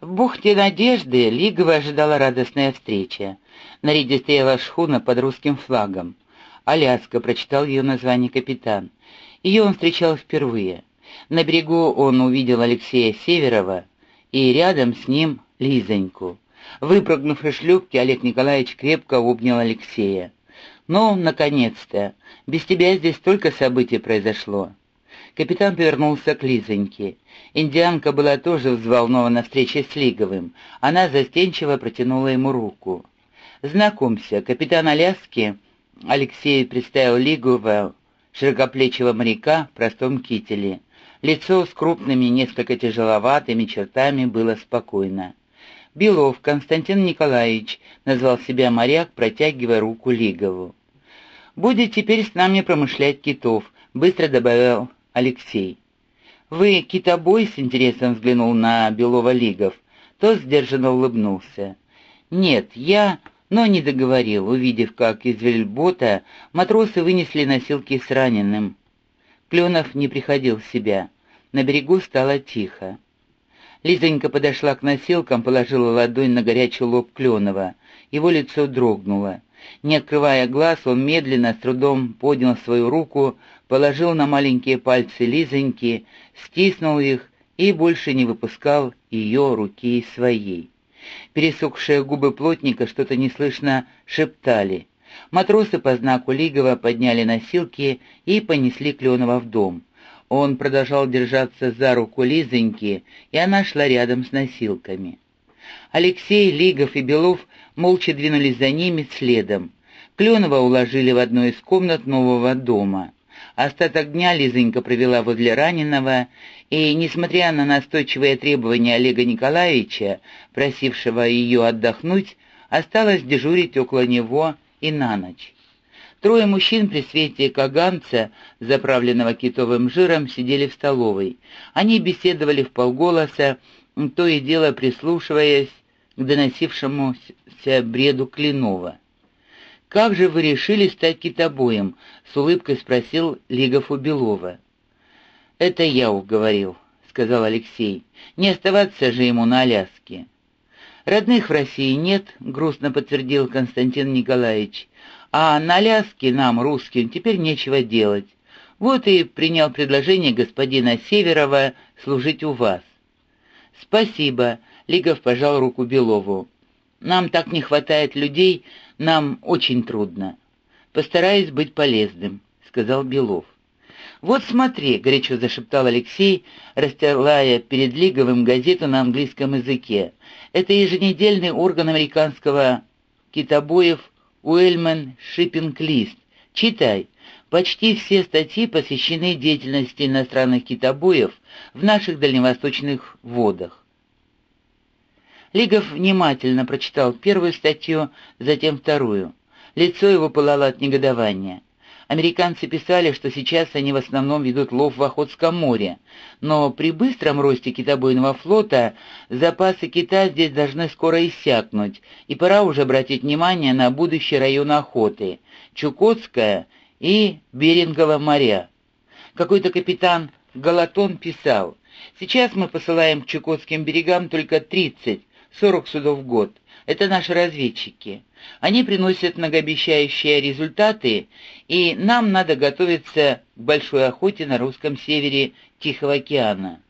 В бухте Надежды Лигова ожидала радостная встреча. На рейде стояла шхуна под русским флагом. «Аляска», — прочитал ее название капитан. Ее он встречал впервые. На берегу он увидел Алексея Северова и рядом с ним Лизоньку. Выпрыгнув из шлюпки, Олег Николаевич крепко обнял Алексея. «Ну, наконец-то! Без тебя здесь столько событий произошло!» Капитан повернулся к Лизоньке. Индианка была тоже взволнована встречей с Лиговым. Она застенчиво протянула ему руку. «Знакомься, капитан Аляски...» Алексей представил Лигова, широкоплечего моряка в простом кителе. Лицо с крупными, несколько тяжеловатыми чертами было спокойно. «Белов Константин Николаевич», — назвал себя моряк, протягивая руку Лигову. «Будет теперь с нами промышлять китов», — быстро добавил Алексей. «Вы китобой?» — с интересом взглянул на Белова Лигов. Тот сдержанно улыбнулся. «Нет, я...» но не договорил, увидев, как из вельбота матросы вынесли носилки с раненым. Кленов не приходил в себя. На берегу стало тихо. Лизонька подошла к носилкам, положила ладонь на горячий лоб Кленова. Его лицо дрогнуло. Не открывая глаз, он медленно, с трудом поднял свою руку, положил на маленькие пальцы Лизоньки, стиснул их и больше не выпускал ее руки своей. Пересохшие губы плотника что-то неслышно шептали. Матросы по знаку Лигова подняли носилки и понесли Кленова в дом. Он продолжал держаться за руку Лизоньки, и она шла рядом с носилками. Алексей, Лигов и Белов молча двинулись за ними следом. Кленова уложили в одну из комнат нового дома. Остаток дня Лизонька провела возле раненого, и, несмотря на настойчивые требования Олега Николаевича, просившего ее отдохнуть, осталась дежурить около него и на ночь. Трое мужчин при свете каганца, заправленного китовым жиром, сидели в столовой. Они беседовали в полголоса, то и дело прислушиваясь к доносившемуся бреду Клинова. «Как же вы решили стать китобоем?» — с улыбкой спросил Лигов у Белова. «Это я уговорил», — сказал Алексей. «Не оставаться же ему на Аляске». «Родных в России нет», — грустно подтвердил Константин Николаевич. «А на Аляске нам, русским, теперь нечего делать. Вот и принял предложение господина Северова служить у вас». «Спасибо», — Лигов пожал руку Белову. «Нам так не хватает людей, нам очень трудно. Постараюсь быть полезным», — сказал Белов. «Вот смотри», — горячо зашептал Алексей, расстилая перед Лиговым газету на английском языке. «Это еженедельный орган американского китобоев Уэльман Шиппинг Лист. Читай. Почти все статьи посвящены деятельности иностранных китобоев в наших дальневосточных водах. Лигов внимательно прочитал первую статью, затем вторую. Лицо его пылало от негодования. Американцы писали, что сейчас они в основном ведут лов в Охотском море, но при быстром росте китобойного флота запасы кита здесь должны скоро иссякнуть, и пора уже обратить внимание на будущий район охоты — Чукотское и Берингово моря. Какой-то капитан Галатон писал, «Сейчас мы посылаем к Чукотским берегам только 30, 40 судов в год. Это наши разведчики. Они приносят многообещающие результаты, и нам надо готовиться к большой охоте на русском севере Тихого океана.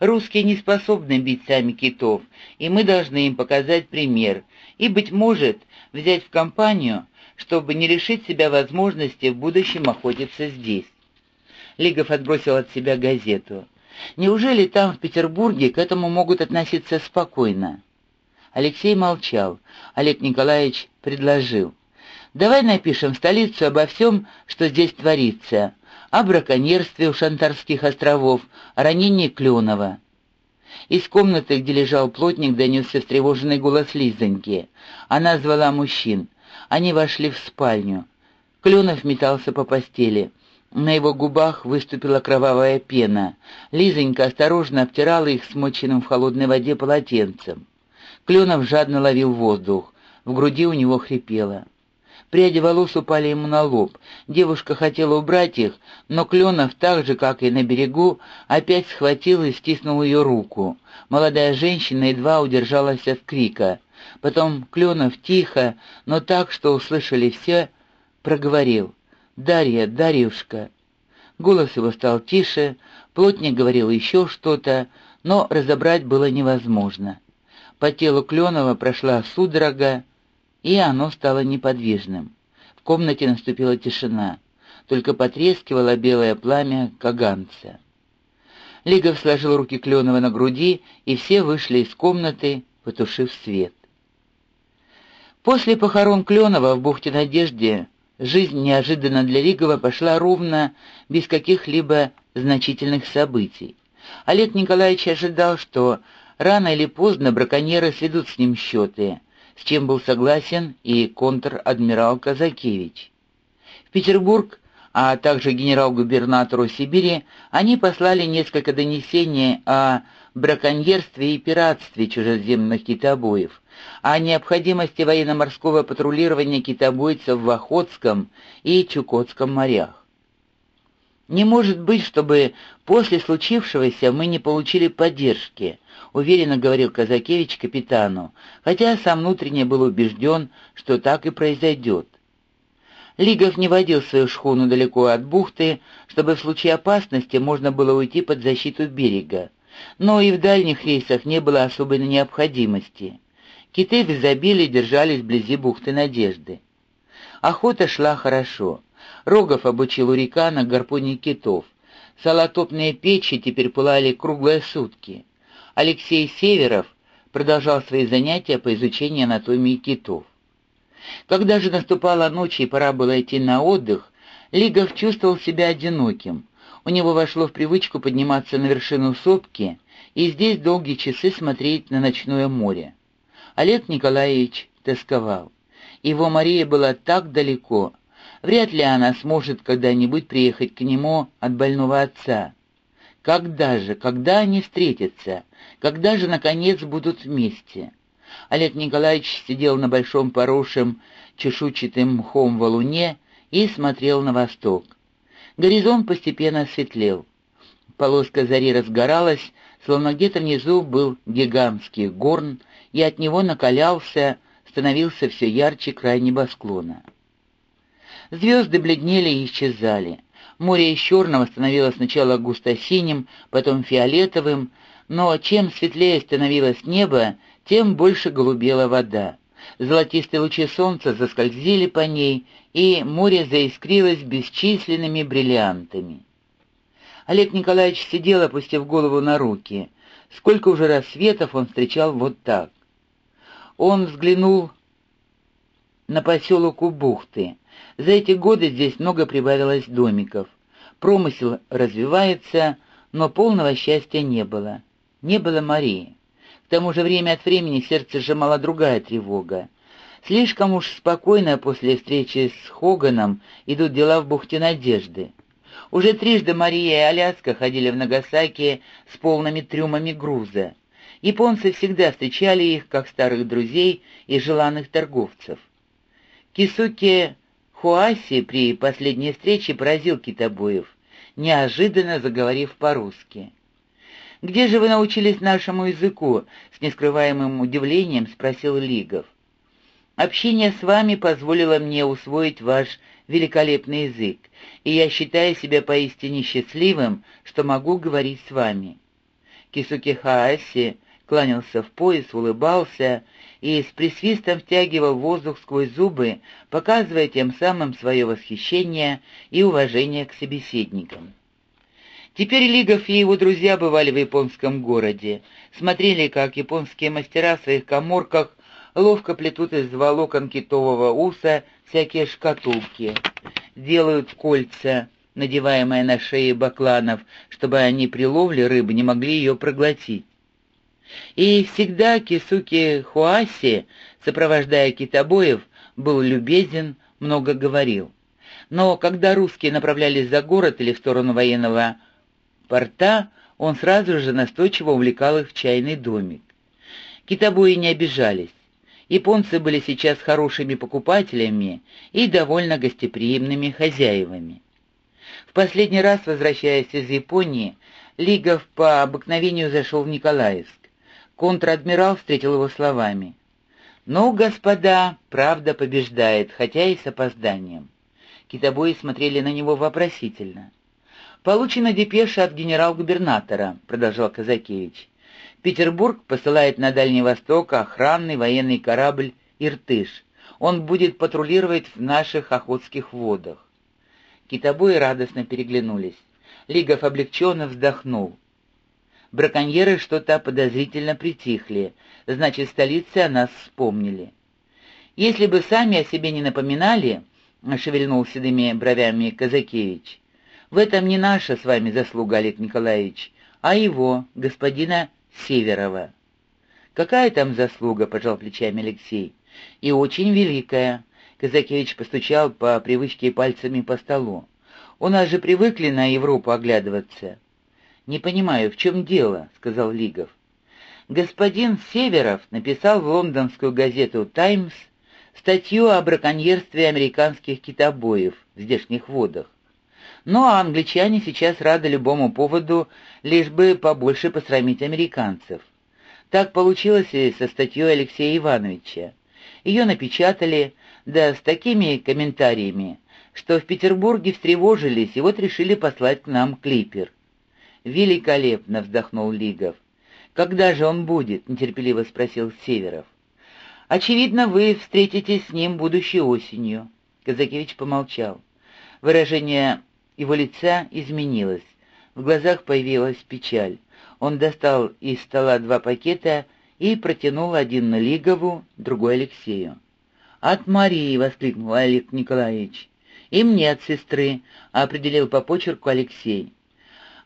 Русские не способны бить сами китов, и мы должны им показать пример, и, быть может, взять в компанию, чтобы не лишить себя возможности в будущем охотиться здесь. Лигов отбросил от себя газету. Неужели там, в Петербурге, к этому могут относиться спокойно? Алексей молчал. Олег Николаевич предложил. «Давай напишем в столицу обо всем, что здесь творится. О браконьерстве у Шантарских островов, о ранении Кленова». Из комнаты, где лежал плотник, донесся встревоженный голос Лизоньки. Она звала мужчин. Они вошли в спальню. Кленов метался по постели. На его губах выступила кровавая пена. Лизонька осторожно обтирала их смоченным в холодной воде полотенцем. Кленов жадно ловил воздух, в груди у него хрипело. Пряди волос упали ему на лоб. Девушка хотела убрать их, но Кленов, так же, как и на берегу, опять схватил и стиснул ее руку. Молодая женщина едва удержалась от крика. Потом Кленов тихо, но так, что услышали все, проговорил. «Дарья, Дарьюшка!» Голос его стал тише, плотник говорил еще что-то, но разобрать было невозможно. По телу Кленова прошла судорога, и оно стало неподвижным. В комнате наступила тишина, только потрескивало белое пламя каганца. Лигов сложил руки Кленова на груди, и все вышли из комнаты, потушив свет. После похорон Кленова в бухте Надежде жизнь неожиданно для Лигова пошла ровно, без каких-либо значительных событий. Олег Николаевич ожидал, что рано или поздно браконьеры сведут с ним счеты, с чем был согласен и контр-адмирал Казакевич. В Петербург, а также генерал-губернатору Сибири, они послали несколько донесений о браконьерстве и пиратстве чужеземных китобоев, о необходимости военно-морского патрулирования китобойцев в Охотском и Чукотском морях. «Не может быть, чтобы после случившегося мы не получили поддержки», уверенно говорил Казакевич капитану, хотя сам внутренне был убежден, что так и произойдет. Лигов не водил свою шхуну далеко от бухты, чтобы в случае опасности можно было уйти под защиту берега, но и в дальних рейсах не было особой необходимости. Киты в изобилии держались вблизи бухты Надежды. Охота шла хорошо. Рогов обучил урикана гарпуне китов. Салатопные печи теперь пылали круглые сутки. Алексей Северов продолжал свои занятия по изучению анатомии китов. Когда же наступала ночь и пора было идти на отдых, Лигов чувствовал себя одиноким. У него вошло в привычку подниматься на вершину сопки и здесь долгие часы смотреть на ночное море. Олег Николаевич тосковал. Его Мария была так далеко. Вряд ли она сможет когда-нибудь приехать к нему от больного отца. Когда же, когда они встретятся? Когда же, наконец, будут вместе? Олег Николаевич сидел на большом поросшем чешуйчатым мхом валуне и смотрел на восток. Горизонт постепенно светлел. Полоска зари разгоралась, словно где-то внизу был гигантский горн, и от него накалялся, становился все ярче край небосклона. Звезды бледнели и исчезали. Море из черного становилось сначала густо-синим, потом фиолетовым, но чем светлее становилось небо, тем больше голубела вода. Золотистые лучи солнца заскользили по ней, и море заискрилось бесчисленными бриллиантами. Олег Николаевич сидел, опустив голову на руки. Сколько уже рассветов он встречал вот так. Он взглянул на поселок у бухты. За эти годы здесь много прибавилось домиков. Промысел развивается, но полного счастья не было. Не было Марии. К тому же время от времени сердце сжимала другая тревога. Слишком уж спокойно после встречи с Хоганом идут дела в бухте Надежды. Уже трижды Мария и Аляска ходили в Нагасаки с полными трюмами груза. Японцы всегда встречали их как старых друзей и желанных торговцев. Кисуке Хуаси при последней встрече поразил китобоев, неожиданно заговорив по-русски. «Где же вы научились нашему языку?» — с нескрываемым удивлением спросил Лигов. «Общение с вами позволило мне усвоить ваш великолепный язык, и я считаю себя поистине счастливым, что могу говорить с вами». Кисуки Хааси кланялся в пояс, улыбался и с присвистом втягивал воздух сквозь зубы, показывая тем самым свое восхищение и уважение к собеседникам. Теперь Лигов и его друзья бывали в японском городе, смотрели, как японские мастера в своих коморках ловко плетут из волокон китового уса всякие шкатулки, делают кольца, надеваемые на шеи бакланов, чтобы они при ловле рыбы не могли ее проглотить. И всегда Кисуки Хуаси, сопровождая китобоев, был любезен, много говорил. Но когда русские направлялись за город или в сторону военного порта, он сразу же настойчиво увлекал их в чайный домик. Китобои не обижались. Японцы были сейчас хорошими покупателями и довольно гостеприимными хозяевами. В последний раз, возвращаясь из Японии, Лигов по обыкновению зашел в Николаевск. Контр-адмирал встретил его словами. «Ну, господа, правда побеждает, хотя и с опозданием». Китобои смотрели на него вопросительно. «Получена депеша от генерал-губернатора», — продолжал Казакевич. «Петербург посылает на Дальний Восток охранный военный корабль «Иртыш». Он будет патрулировать в наших охотских водах». Китобои радостно переглянулись. Лигов облегченно вздохнул. Браконьеры что-то подозрительно притихли, значит, в столице о нас вспомнили. Если бы сами о себе не напоминали, — шевельнул седыми бровями Казакевич, — в этом не наша с вами заслуга, Олег Николаевич, а его, господина Северова. «Какая там заслуга?» — пожал плечами Алексей. «И очень великая». Казакевич постучал по привычке пальцами по столу. У нас же привыкли на Европу оглядываться». «Не понимаю, в чем дело?» — сказал Лигов. Господин Северов написал в лондонскую газету «Таймс» статью о браконьерстве американских китобоев в здешних водах. Ну а англичане сейчас рады любому поводу, лишь бы побольше посрамить американцев. Так получилось и со статьей Алексея Ивановича. Ее напечатали, да с такими комментариями, что в Петербурге встревожились и вот решили послать к нам клипер. «Великолепно!» — вздохнул Лигов. «Когда же он будет?» — нетерпеливо спросил Северов. «Очевидно, вы встретитесь с ним будущей осенью». Казакевич помолчал. Выражение его лица изменилось. В глазах появилась печаль. Он достал из стола два пакета и протянул один на Лигову, другой Алексею. «От Марии!» — воскликнул Олег Николаевич. «И мне от сестры», — определил по почерку Алексей.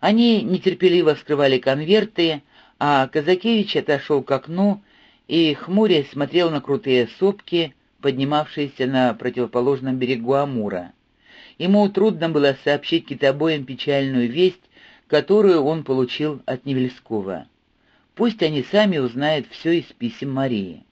Они нетерпеливо вскрывали конверты, а Казакевич отошел к окну и, хмурясь, смотрел на крутые сопки, поднимавшиеся на противоположном берегу Амура. Ему трудно было сообщить китобоям печальную весть, которую он получил от Невельского. Пусть они сами узнают все из писем Марии.